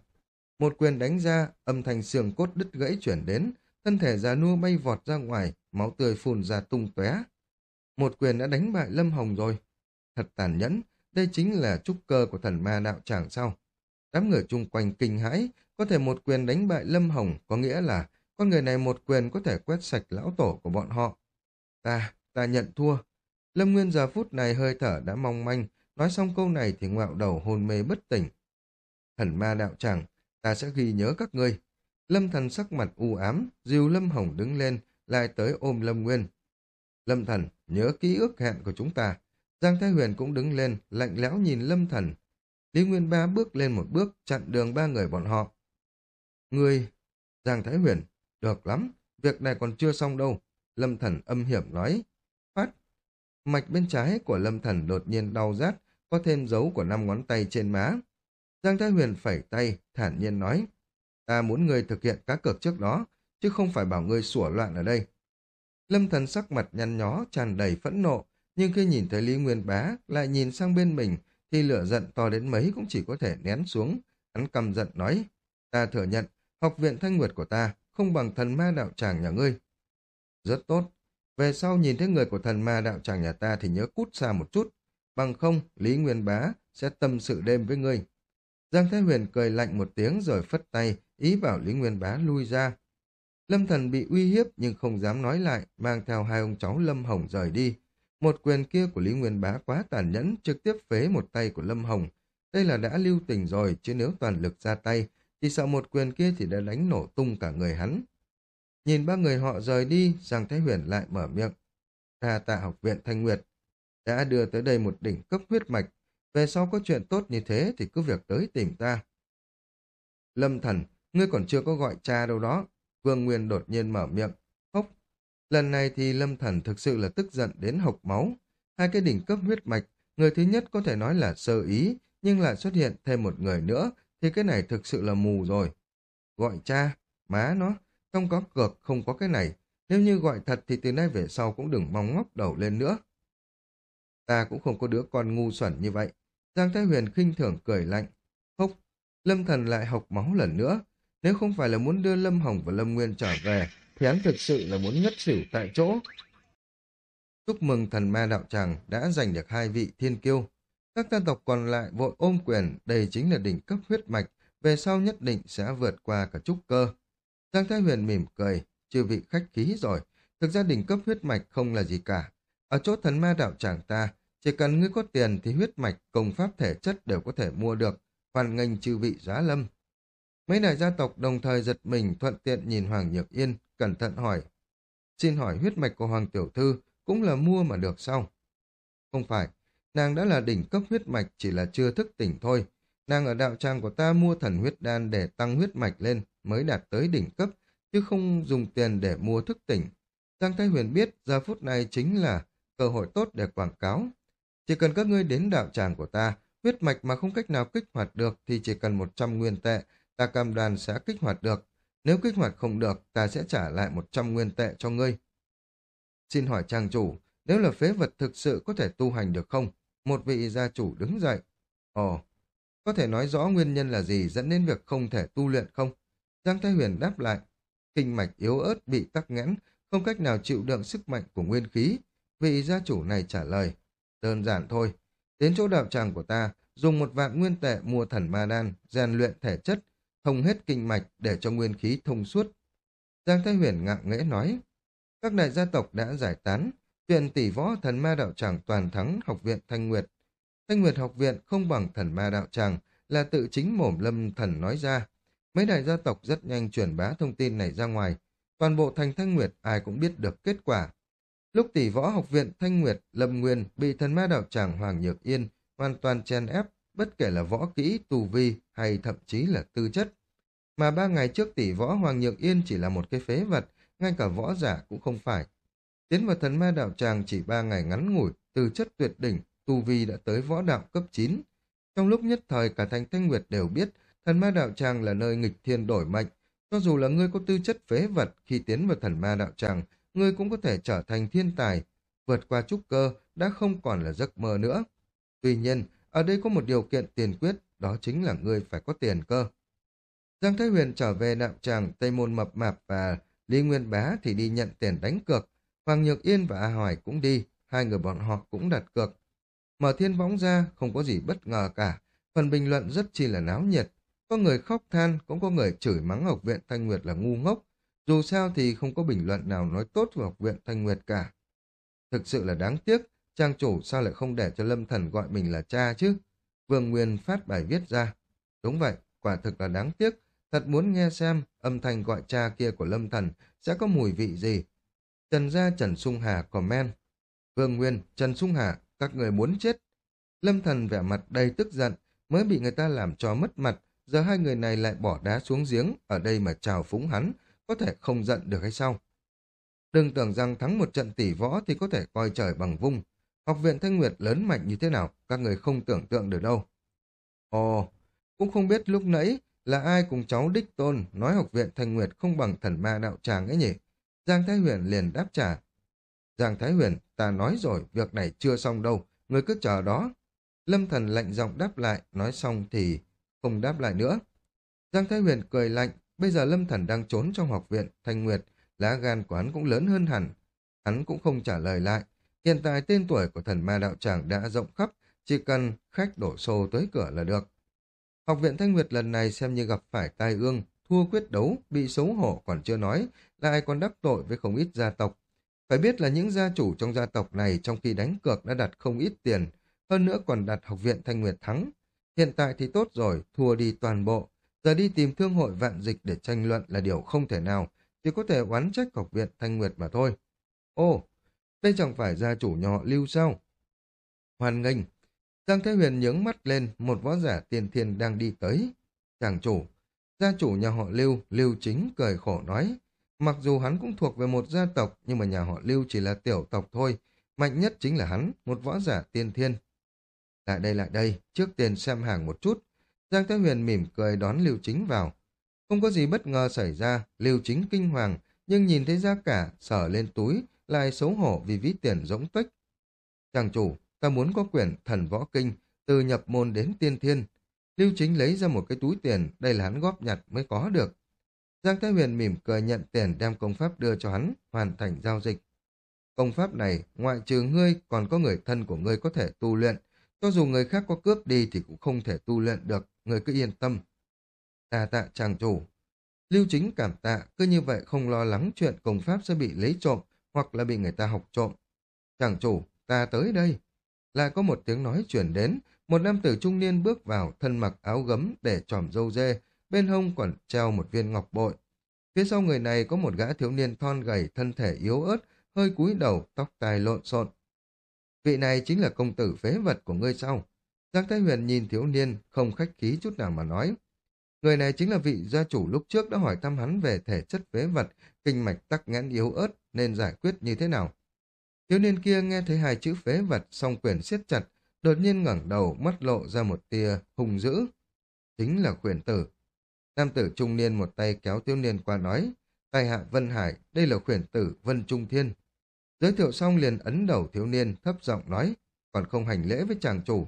Một quyền đánh ra, âm thanh xương cốt đứt gãy chuyển đến, thân thể già nua bay vọt ra ngoài, máu tươi phun ra tung tóe. Một quyền đã đánh bại Lâm Hồng rồi. Thật tàn nhẫn, đây chính là trúc cơ của thần ma đạo tràng sau Đám người chung quanh kinh hãi, có thể một quyền đánh bại Lâm Hồng, có nghĩa là con người này một quyền có thể quét sạch lão tổ của bọn họ. Ta, ta nhận thua. Lâm Nguyên giờ phút này hơi thở đã mong manh, nói xong câu này thì ngạo đầu hôn mê bất tỉnh. Thần ma đạo tràng, ta sẽ ghi nhớ các ngươi. Lâm thần sắc mặt u ám, dìu Lâm Hồng đứng lên, lại tới ôm Lâm Nguyên. Lâm thần, nhớ ký ước hẹn của chúng ta. Giang Thái Huyền cũng đứng lên, lạnh lẽo nhìn Lâm thần. Lý Nguyên Ba bước lên một bước, chặn đường ba người bọn họ. Người... Giang Thái Huyền, được lắm, việc này còn chưa xong đâu. Lâm thần âm hiểm nói. Phát. Mạch bên trái của Lâm thần đột nhiên đau rát, có thêm dấu của năm ngón tay trên má. Giang Thái Huyền phẩy tay, thản nhiên nói. Ta muốn ngươi thực hiện cá cược trước đó, chứ không phải bảo ngươi sủa loạn ở đây. Lâm thần sắc mặt nhăn nhó, tràn đầy phẫn nộ, nhưng khi nhìn thấy Lý Nguyên Bá, lại nhìn sang bên mình, thì lửa giận to đến mấy cũng chỉ có thể nén xuống. Hắn cầm giận nói, ta thừa nhận, học viện thanh nguyệt của ta không bằng thần ma đạo tràng nhà ngươi. Rất tốt, về sau nhìn thấy người của thần ma đạo tràng nhà ta thì nhớ cút xa một chút, bằng không Lý Nguyên Bá sẽ tâm sự đêm với ngươi. Giang Thái Huyền cười lạnh một tiếng rồi phất tay, ý bảo Lý Nguyên Bá lui ra. Lâm Thần bị uy hiếp nhưng không dám nói lại, mang theo hai ông cháu Lâm Hồng rời đi. Một quyền kia của Lý Nguyên Bá quá tàn nhẫn, trực tiếp phế một tay của Lâm Hồng. Đây là đã lưu tình rồi, chứ nếu toàn lực ra tay, chỉ sợ một quyền kia thì đã đánh nổ tung cả người hắn. Nhìn ba người họ rời đi, Giang Thái Huyền lại mở miệng. Tha tạ học viện Thanh Nguyệt đã đưa tới đây một đỉnh cấp huyết mạch. Về sau có chuyện tốt như thế thì cứ việc tới tìm ta. Lâm thần, ngươi còn chưa có gọi cha đâu đó. Vương Nguyên đột nhiên mở miệng. Hốc. Lần này thì Lâm thần thực sự là tức giận đến hộc máu. Hai cái đỉnh cấp huyết mạch, người thứ nhất có thể nói là sơ ý, nhưng lại xuất hiện thêm một người nữa, thì cái này thực sự là mù rồi. Gọi cha, má nó, không có cược, không có cái này. Nếu như gọi thật thì từ nay về sau cũng đừng mong ngóc đầu lên nữa. Ta cũng không có đứa con ngu xuẩn như vậy. Giang Thái Huyền khinh thường cười lạnh. Húc, Lâm Thần lại học máu lần nữa. Nếu không phải là muốn đưa Lâm Hồng và Lâm Nguyên trở về, thì hắn thực sự là muốn ngất xỉu tại chỗ. Chúc mừng thần ma đạo tràng đã giành được hai vị thiên kiêu. Các gia tộc còn lại vội ôm quyền, đây chính là đỉnh cấp huyết mạch, về sau nhất định sẽ vượt qua cả trúc cơ. Giang Thái Huyền mỉm cười, chưa vị khách khí rồi, thực ra đỉnh cấp huyết mạch không là gì cả. Ở chỗ thần ma đạo tràng ta, chỉ cần ngươi có tiền thì huyết mạch, công pháp thể chất đều có thể mua được, hoàn nghênh chư vị giá lâm. Mấy đại gia tộc đồng thời giật mình thuận tiện nhìn Hoàng Nhược Yên, cẩn thận hỏi. Xin hỏi huyết mạch của Hoàng Tiểu Thư cũng là mua mà được sao? Không phải, nàng đã là đỉnh cấp huyết mạch chỉ là chưa thức tỉnh thôi. Nàng ở đạo tràng của ta mua thần huyết đan để tăng huyết mạch lên mới đạt tới đỉnh cấp, chứ không dùng tiền để mua thức tỉnh. Giang Thái Huyền biết giờ phút này chính là cơ hội tốt để quảng cáo. Chỉ cần các ngươi đến đạo tràng của ta, huyết mạch mà không cách nào kích hoạt được thì chỉ cần 100 nguyên tệ, ta cam đoan sẽ kích hoạt được. Nếu kích hoạt không được, ta sẽ trả lại 100 nguyên tệ cho ngươi. Xin hỏi trang chủ, nếu là phế vật thực sự có thể tu hành được không? Một vị gia chủ đứng dậy. Ồ, có thể nói rõ nguyên nhân là gì dẫn đến việc không thể tu luyện không? Giang Thái Huyền đáp lại. Kinh mạch yếu ớt bị tắc nghẽn, không cách nào chịu đựng sức mạnh của nguyên khí. Vị gia chủ này trả lời. Đơn giản thôi. Đến chỗ đạo tràng của ta, dùng một vạn nguyên tệ mua thần ma đan, rèn luyện thể chất, thông hết kinh mạch để cho nguyên khí thông suốt. Giang Thái Huyền ngạo nghễ nói, các đại gia tộc đã giải tán, chuyện tỷ võ thần ma đạo tràng toàn thắng học viện Thanh Nguyệt. Thanh Nguyệt học viện không bằng thần ma đạo tràng là tự chính mồm lâm thần nói ra. Mấy đại gia tộc rất nhanh truyền bá thông tin này ra ngoài. Toàn bộ thành Thanh Nguyệt ai cũng biết được kết quả. Lúc tỷ võ học viện Thanh Nguyệt, Lâm Nguyên bị thần ma đạo tràng Hoàng Nhược Yên hoàn toàn chen ép, bất kể là võ kỹ, tù vi hay thậm chí là tư chất. Mà ba ngày trước tỷ võ Hoàng Nhược Yên chỉ là một cái phế vật, ngay cả võ giả cũng không phải. Tiến vào thần ma đạo tràng chỉ ba ngày ngắn ngủi, tư chất tuyệt đỉnh, tu vi đã tới võ đạo cấp 9. Trong lúc nhất thời cả thành Thanh Nguyệt đều biết thần ma đạo tràng là nơi nghịch thiên đổi mạnh. Cho dù là ngươi có tư chất phế vật khi tiến vào thần ma đạo tràng, ngươi cũng có thể trở thành thiên tài. Vượt qua trúc cơ đã không còn là giấc mơ nữa. Tuy nhiên, ở đây có một điều kiện tiền quyết, đó chính là ngươi phải có tiền cơ. Giang Thái Huyền trở về đạo tràng Tây Môn Mập Mạp và Lý Nguyên Bá thì đi nhận tiền đánh cược. Hoàng Nhược Yên và A Hoài cũng đi, hai người bọn họ cũng đặt cược. Mở thiên võng ra, không có gì bất ngờ cả. Phần bình luận rất chi là náo nhiệt. Có người khóc than, cũng có người chửi mắng học viện Thanh Nguyệt là ngu ngốc. Dù sao thì không có bình luận nào nói tốt về học viện Thanh Nguyệt cả. Thực sự là đáng tiếc, trang chủ sao lại không để cho Lâm Thần gọi mình là cha chứ? Vương Nguyên phát bài viết ra. Đúng vậy, quả thực là đáng tiếc. Thật muốn nghe xem âm thanh gọi cha kia của Lâm Thần sẽ có mùi vị gì. Trần gia Trần Sung Hà comment. Vương Nguyên, Trần Sung Hà, các người muốn chết. Lâm Thần vẻ mặt đầy tức giận, mới bị người ta làm cho mất mặt, giờ hai người này lại bỏ đá xuống giếng, ở đây mà chào phúng hắn, có thể không giận được hay sao? Đừng tưởng rằng thắng một trận tỷ võ thì có thể coi trời bằng vung. Học viện Thanh Nguyệt lớn mạnh như thế nào, các người không tưởng tượng được đâu. Ồ, cũng không biết lúc nãy là ai cùng cháu Đích Tôn nói học viện Thanh Nguyệt không bằng thần ma đạo tràng ấy nhỉ? Giang Thái Huyền liền đáp trả. Giang Thái Huyền, ta nói rồi, việc này chưa xong đâu, người cứ chờ đó. Lâm Thần lạnh giọng đáp lại, nói xong thì không đáp lại nữa. Giang Thái Huyền cười lạnh, bây giờ Lâm Thần đang trốn trong học viện Thanh Nguyệt, lá gan của hắn cũng lớn hơn hẳn. Hắn cũng không trả lời lại. Hiện tại tên tuổi của thần ma đạo tràng đã rộng khắp, chỉ cần khách đổ xô tới cửa là được. Học viện Thanh Nguyệt lần này xem như gặp phải tai ương, thua quyết đấu, bị xấu hổ còn chưa nói, lại còn đắc tội với không ít gia tộc. Phải biết là những gia chủ trong gia tộc này trong khi đánh cược đã đặt không ít tiền, hơn nữa còn đặt học viện Thanh Nguyệt thắng. Hiện tại thì tốt rồi, thua đi toàn bộ, giờ đi tìm thương hội vạn dịch để tranh luận là điều không thể nào, chỉ có thể oán trách học viện Thanh Nguyệt mà thôi. Ô, đây chẳng phải gia chủ nhà họ Lưu sao? hoàn nghênh. Giang Thế Huyền nhướng mắt lên, một võ giả tiền thiên đang đi tới. Chàng chủ, gia chủ nhà họ Lưu, Lưu Chính cười khổ nói. Mặc dù hắn cũng thuộc về một gia tộc, nhưng mà nhà họ Lưu chỉ là tiểu tộc thôi. Mạnh nhất chính là hắn, một võ giả tiên thiên. Lại đây lại đây, trước tiên xem hàng một chút. Giang Thế Huyền mỉm cười đón Lưu Chính vào. Không có gì bất ngờ xảy ra, Lưu Chính kinh hoàng, nhưng nhìn thấy giá cả, sở lên túi, lại xấu hổ vì ví tiền rỗng tuếch. Chàng chủ, ta muốn có quyển thần võ kinh, từ nhập môn đến tiên thiên. Lưu Chính lấy ra một cái túi tiền, đây là hắn góp nhặt mới có được. Giang Thái Huyền mỉm cười nhận tiền đem công pháp đưa cho hắn, hoàn thành giao dịch. Công pháp này, ngoại trừ ngươi, còn có người thân của ngươi có thể tu luyện. Cho dù người khác có cướp đi thì cũng không thể tu luyện được, người cứ yên tâm. Ta tạ chàng chủ. Lưu chính cảm tạ, cứ như vậy không lo lắng chuyện công pháp sẽ bị lấy trộm hoặc là bị người ta học trộm. Chàng chủ, ta tới đây. Lại có một tiếng nói chuyển đến, một nam tử trung niên bước vào, thân mặc áo gấm để tròm dâu dê, bên hông còn treo một viên ngọc bội. Phía sau người này có một gã thiếu niên thon gầy, thân thể yếu ớt, hơi cúi đầu, tóc tai lộn xộn. Vị này chính là công tử phế vật của ngươi sao? Giang Thái Huyền nhìn thiếu niên, không khách khí chút nào mà nói. Người này chính là vị gia chủ lúc trước đã hỏi thăm hắn về thể chất phế vật, kinh mạch tắc nghẽn yếu ớt nên giải quyết như thế nào. Thiếu niên kia nghe thấy hai chữ phế vật, song quyền siết chặt, đột nhiên ngẩng đầu, mắt lộ ra một tia hùng dữ. Chính là khuyển tử. Nam tử trung niên một tay kéo thiếu niên qua nói, tài hạ Vân Hải, đây là khuyển tử Vân Trung Thiên. Giới thiệu xong liền ấn đầu thiếu niên, thấp giọng nói, còn không hành lễ với chàng chủ.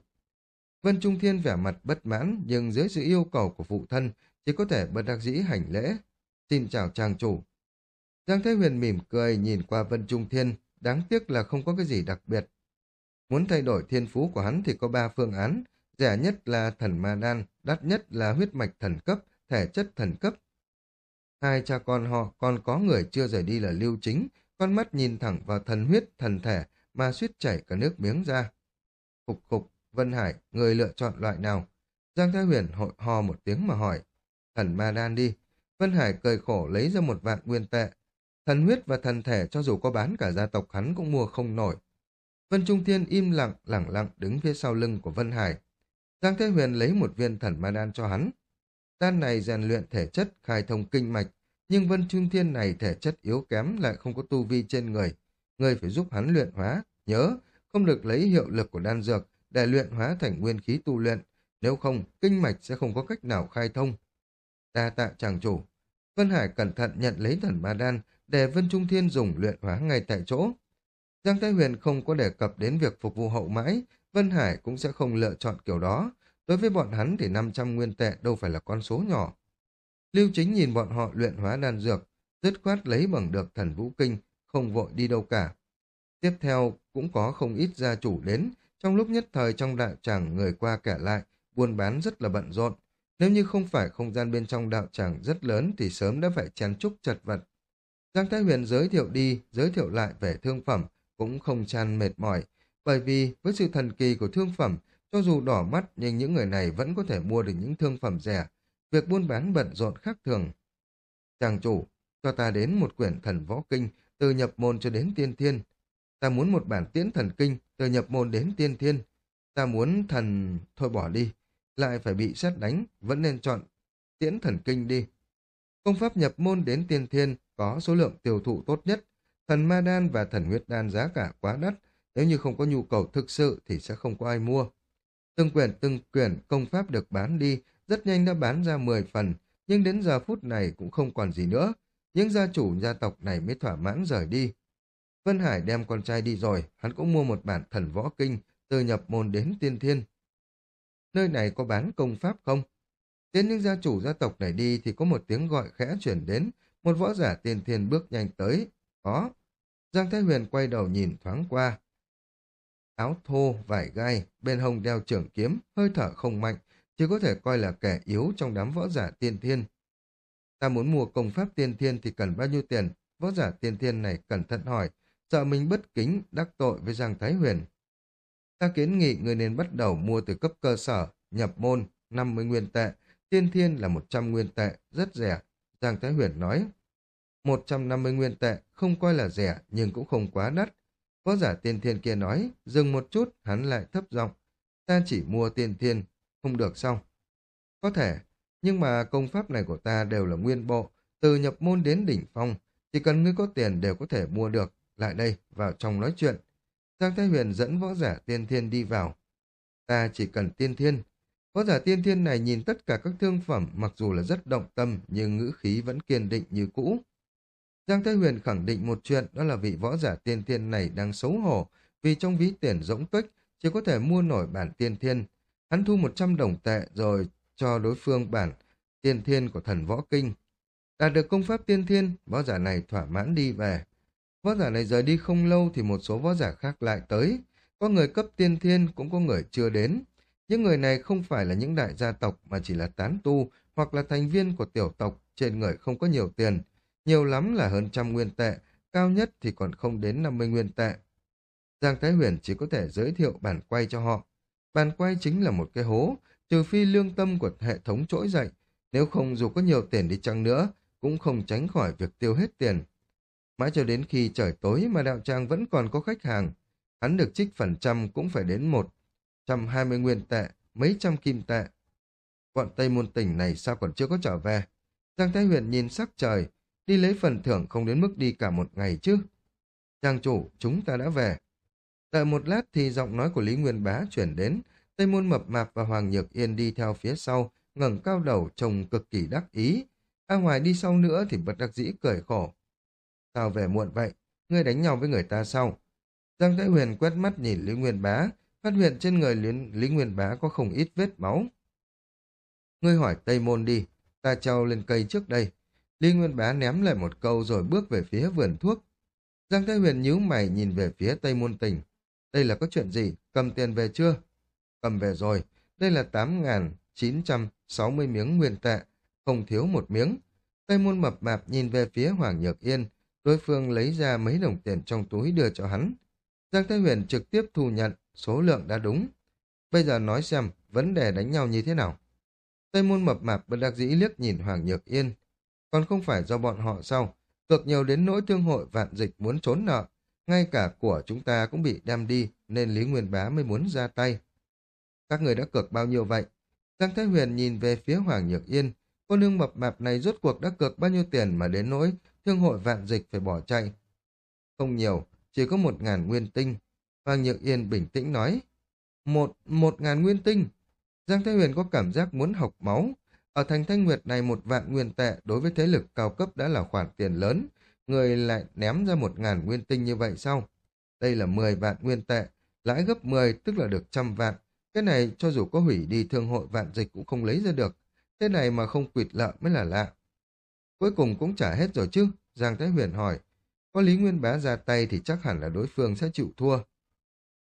Vân Trung Thiên vẻ mặt bất mãn, nhưng dưới sự yêu cầu của phụ thân, chỉ có thể bất đắc dĩ hành lễ. Xin chào chàng chủ. Giang Thế Huyền mỉm cười nhìn qua Vân Trung Thiên, đáng tiếc là không có cái gì đặc biệt. Muốn thay đổi thiên phú của hắn thì có ba phương án, rẻ nhất là thần ma đan, đắt nhất là huyết mạch thần cấp, thể chất thần cấp. Hai cha con họ còn có người chưa rời đi là lưu chính, con mắt nhìn thẳng vào thần huyết, thần thể mà suýt chảy cả nước miếng ra. Khục khục, Vân Hải, người lựa chọn loại nào? Giang Thái Huyền hội ho một tiếng mà hỏi. Thần ma đan đi. Vân Hải cười khổ lấy ra một vạn nguyên tệ. Thần huyết và thần thể cho dù có bán cả gia tộc hắn cũng mua không nổi. Vân Trung Thiên im lặng, lẳng lặng đứng phía sau lưng của Vân Hải. Giang Thế Huyền lấy một viên thần ma đan cho hắn. Đan này rèn luyện thể chất, khai thông kinh mạch, nhưng Vân Trung Thiên này thể chất yếu kém lại không có tu vi trên người. Người phải giúp hắn luyện hóa, nhớ, không được lấy hiệu lực của đan dược để luyện hóa thành nguyên khí tu luyện, nếu không, kinh mạch sẽ không có cách nào khai thông. ta tạ chàng chủ. Vân Hải cẩn thận nhận lấy thần ma đan để Vân Trung Thiên dùng luyện hóa ngay tại chỗ. Giang Thái Huyền không có đề cập đến việc phục vụ hậu mãi, Vân Hải cũng sẽ không lựa chọn kiểu đó. Đối với bọn hắn thì 500 nguyên tệ đâu phải là con số nhỏ. Lưu Chính nhìn bọn họ luyện hóa đan dược, dứt khoát lấy bằng được thần vũ kinh, không vội đi đâu cả. Tiếp theo cũng có không ít gia chủ đến, trong lúc nhất thời trong đạo tràng người qua kẻ lại, buôn bán rất là bận rộn. Nếu như không phải không gian bên trong đạo tràng rất lớn thì sớm đã phải chen trúc chật vật. Giang Thái Huyền giới thiệu đi, giới thiệu lại về thương phẩm, cũng không chan mệt mỏi, bởi vì với sự thần kỳ của thương phẩm, cho dù đỏ mắt nhưng những người này vẫn có thể mua được những thương phẩm rẻ. Việc buôn bán bận rộn khác thường. Chàng chủ, cho ta đến một quyển thần võ kinh, từ nhập môn cho đến tiên thiên. Ta muốn một bản tiễn thần kinh, từ nhập môn đến tiên thiên. Ta muốn thần... Thôi bỏ đi, lại phải bị xét đánh, vẫn nên chọn tiễn thần kinh đi. Công pháp nhập môn đến tiên thiên có số lượng tiêu thụ tốt nhất. Thần ma đan và thần huyết đan giá cả quá đắt, nếu như không có nhu cầu thực sự thì sẽ không có ai mua. Từng quyển từng quyển công pháp được bán đi, rất nhanh đã bán ra 10 phần, nhưng đến giờ phút này cũng không còn gì nữa. Những gia chủ gia tộc này mới thỏa mãn rời đi. Vân Hải đem con trai đi rồi, hắn cũng mua một bản thần võ kinh, từ nhập môn đến tiên thiên. Nơi này có bán công pháp không? Tiến những gia chủ gia tộc này đi thì có một tiếng gọi khẽ chuyển đến, một võ giả tiên thiên bước nhanh tới. Có. Giang Thái Huyền quay đầu nhìn thoáng qua. Áo thô, vải gai, bên hông đeo trưởng kiếm, hơi thở không mạnh, chỉ có thể coi là kẻ yếu trong đám võ giả tiên thiên. Ta muốn mua công pháp tiên thiên thì cần bao nhiêu tiền? Võ giả tiên thiên này cẩn thận hỏi, sợ mình bất kính, đắc tội với Giang Thái Huyền. Ta kiến nghị người nên bắt đầu mua từ cấp cơ sở, nhập môn, 50 nguyên tệ, tiên thiên là 100 nguyên tệ, rất rẻ. Giang Thái Huyền nói, 150 nguyên tệ, không coi là rẻ, nhưng cũng không quá đắt. Võ giả tiên thiên kia nói, dừng một chút, hắn lại thấp giọng Ta chỉ mua tiên thiên, không được xong. Có thể, nhưng mà công pháp này của ta đều là nguyên bộ, từ nhập môn đến đỉnh phong, chỉ cần ngươi có tiền đều có thể mua được. Lại đây, vào trong nói chuyện. Giang Thái Huyền dẫn võ giả tiên thiên đi vào. Ta chỉ cần tiên thiên. Võ giả tiên thiên này nhìn tất cả các thương phẩm mặc dù là rất động tâm nhưng ngữ khí vẫn kiên định như cũ. Giang Thái Huyền khẳng định một chuyện đó là vị võ giả tiên thiên này đang xấu hổ vì trong ví tiền rỗng tuếch chỉ có thể mua nổi bản tiên thiên. Hắn thu 100 đồng tệ rồi cho đối phương bản tiên thiên của thần võ kinh. Đạt được công pháp tiên thiên, võ giả này thỏa mãn đi về. Võ giả này rời đi không lâu thì một số võ giả khác lại tới. Có người cấp tiên thiên cũng có người chưa đến. Những người này không phải là những đại gia tộc mà chỉ là tán tu hoặc là thành viên của tiểu tộc trên người không có nhiều tiền. Nhiều lắm là hơn trăm nguyên tệ, cao nhất thì còn không đến 50 nguyên tệ. Giang Thái Huyền chỉ có thể giới thiệu bản quay cho họ. Bản quay chính là một cái hố, trừ phi lương tâm của hệ thống trỗi dậy. Nếu không dù có nhiều tiền đi chăng nữa, cũng không tránh khỏi việc tiêu hết tiền. Mãi cho đến khi trời tối mà đạo tràng vẫn còn có khách hàng, hắn được trích phần trăm cũng phải đến một trăm hai mươi nguyên tệ, mấy trăm kim tệ. Bọn Tây Môn tỉnh này sao còn chưa có trở về? Giang Thái Huyền nhìn sắc trời, đi lấy phần thưởng không đến mức đi cả một ngày chứ. Trang chủ, chúng ta đã về. Tại một lát thì giọng nói của Lý Nguyên Bá chuyển đến, Tây Môn Mập Mạp và Hoàng Nhược Yên đi theo phía sau, ngẩng cao đầu trông cực kỳ đắc ý. A Hoài đi sau nữa thì bật đắc dĩ cười khổ. Sao về muộn vậy? Ngươi đánh nhau với người ta sao? Giang Thái Huyền quét mắt nhìn Lý Nguyên Bá, phát hiện trên người Lý, Lý Nguyên Bá có không ít vết máu. Ngươi hỏi Tây Môn đi, ta treo lên cây trước đây. Lý Nguyên Bá ném lại một câu rồi bước về phía vườn thuốc. Giang Thái Huyền nhíu mày nhìn về phía Tây Môn Tỉnh. Đây là có chuyện gì? Cầm tiền về chưa? Cầm về rồi. Đây là 8.960 miếng nguyên tệ. Không thiếu một miếng. Tây Môn mập mạp nhìn về phía Hoàng Nhược Yên. Đối phương lấy ra mấy đồng tiền trong túi đưa cho hắn. Giang Thái Huyền trực tiếp thu nhận, số lượng đã đúng. Bây giờ nói xem, vấn đề đánh nhau như thế nào? Tây môn mập mạp bất đắc dĩ liếc nhìn Hoàng Nhược Yên. Còn không phải do bọn họ sao? Cực nhiều đến nỗi thương hội vạn dịch muốn trốn nợ. Ngay cả của chúng ta cũng bị đem đi, nên Lý Nguyên Bá mới muốn ra tay. Các người đã cược bao nhiêu vậy? Giang Thái Huyền nhìn về phía Hoàng Nhược Yên. Cô nương mập mạp này rốt cuộc đã cược bao nhiêu tiền mà đến nỗi thương hội vạn dịch phải bỏ chạy. Không nhiều, chỉ có một ngàn nguyên tinh. Hoàng Nhược Yên bình tĩnh nói. Một, một ngàn nguyên tinh. Giang Thái Huyền có cảm giác muốn học máu. Ở thành Thanh Nguyệt này một vạn nguyên tệ đối với thế lực cao cấp đã là khoản tiền lớn. Người lại ném ra một ngàn nguyên tinh như vậy sao? Đây là mười vạn nguyên tệ, lãi gấp mười tức là được trăm vạn. Cái này cho dù có hủy đi thương hội vạn dịch cũng không lấy ra được. Thế này mà không quỵt lợ mới là lạ. Cuối cùng cũng trả hết rồi chứ? Giang Thái Huyền hỏi. Có Lý Nguyên Bá ra tay thì chắc hẳn là đối phương sẽ chịu thua.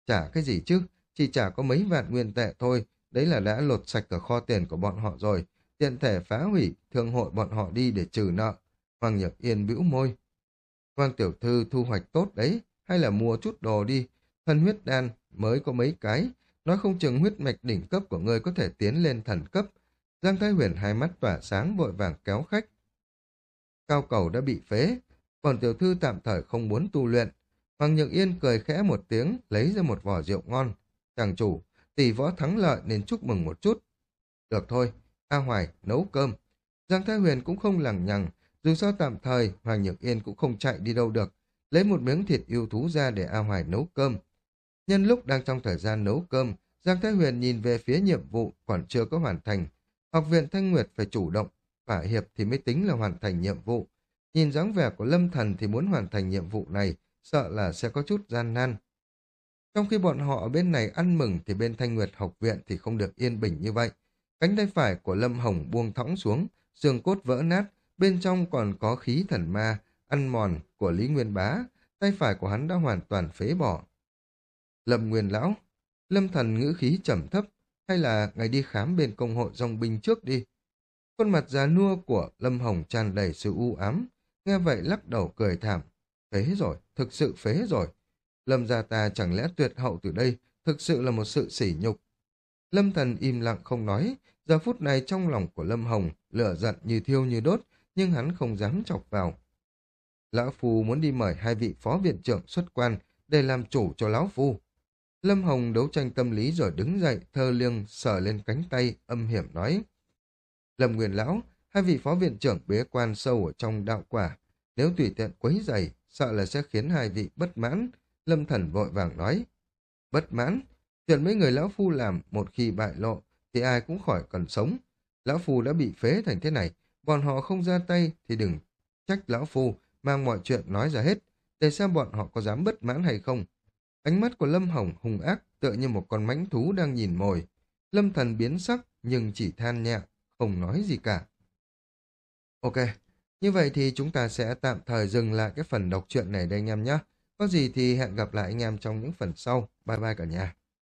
Trả cái gì chứ? chỉ trả có mấy vạn nguyên tệ thôi, đấy là đã lột sạch cả kho tiền của bọn họ rồi, tiện thể phá hủy thương hội bọn họ đi để trừ nợ. Hoàng Nhược Yên bĩu môi. Hoàng tiểu thư thu hoạch tốt đấy, hay là mua chút đồ đi, thân huyết đan mới có mấy cái, nói không chừng huyết mạch đỉnh cấp của ngươi có thể tiến lên thần cấp. Giang Thái Huyền hai mắt tỏa sáng vội vàng kéo khách. Cao cầu đã bị phế, còn tiểu thư tạm thời không muốn tu luyện. Hoàng Nhược Yên cười khẽ một tiếng, lấy ra một vỏ rượu ngon. Chàng chủ, tỷ võ thắng lợi nên chúc mừng một chút. Được thôi, A Hoài nấu cơm. Giang Thái Huyền cũng không lằng nhằng, dù sao tạm thời Hoàng Nhược Yên cũng không chạy đi đâu được, lấy một miếng thịt yêu thú ra để A Hoài nấu cơm. Nhân lúc đang trong thời gian nấu cơm, Giang Thái Huyền nhìn về phía nhiệm vụ còn chưa có hoàn thành. Học viện Thanh Nguyệt phải chủ động, phả hiệp thì mới tính là hoàn thành nhiệm vụ. Nhìn dáng vẻ của Lâm Thần thì muốn hoàn thành nhiệm vụ này, sợ là sẽ có chút gian nan. Trong khi bọn họ ở bên này ăn mừng thì bên Thanh Nguyệt học viện thì không được yên bình như vậy. Cánh tay phải của Lâm Hồng buông thõng xuống, xương cốt vỡ nát, bên trong còn có khí thần ma, ăn mòn của Lý Nguyên Bá, tay phải của hắn đã hoàn toàn phế bỏ. Lâm Nguyên Lão, Lâm Thần ngữ khí trầm thấp, hay là ngày đi khám bên công hội dòng binh trước đi. Khuôn mặt già nua của Lâm Hồng tràn đầy sự u ám, nghe vậy lắc đầu cười thảm. Phế rồi, thực sự phế rồi. Lâm gia ta chẳng lẽ tuyệt hậu từ đây, thực sự là một sự sỉ nhục. Lâm Thần im lặng không nói, giờ phút này trong lòng của Lâm Hồng, lửa giận như thiêu như đốt, nhưng hắn không dám chọc vào. Lão Phu muốn đi mời hai vị phó viện trưởng xuất quan để làm chủ cho Lão Phu. Lâm Hồng đấu tranh tâm lý rồi đứng dậy, thơ liêng, sờ lên cánh tay, âm hiểm nói. Lâm Nguyên Lão, hai vị phó viện trưởng bế quan sâu ở trong đạo quả. Nếu tùy tiện quấy dày, sợ là sẽ khiến hai vị bất mãn. Lâm Thần vội vàng nói. Bất mãn? Chuyện mấy người Lão Phu làm một khi bại lộ, thì ai cũng khỏi cần sống. Lão Phu đã bị phế thành thế này, bọn họ không ra tay thì đừng trách Lão Phu mang mọi chuyện nói ra hết, để xem bọn họ có dám bất mãn hay không. Ánh mắt của Lâm Hồng hung ác tựa như một con mãnh thú đang nhìn mồi. Lâm Thần biến sắc nhưng chỉ than nhẹ, không nói gì cả. Ok, như vậy thì chúng ta sẽ tạm thời dừng lại cái phần đọc truyện này đây anh em nhé. Có gì thì hẹn gặp lại anh em trong những phần sau. Bye bye cả nhà.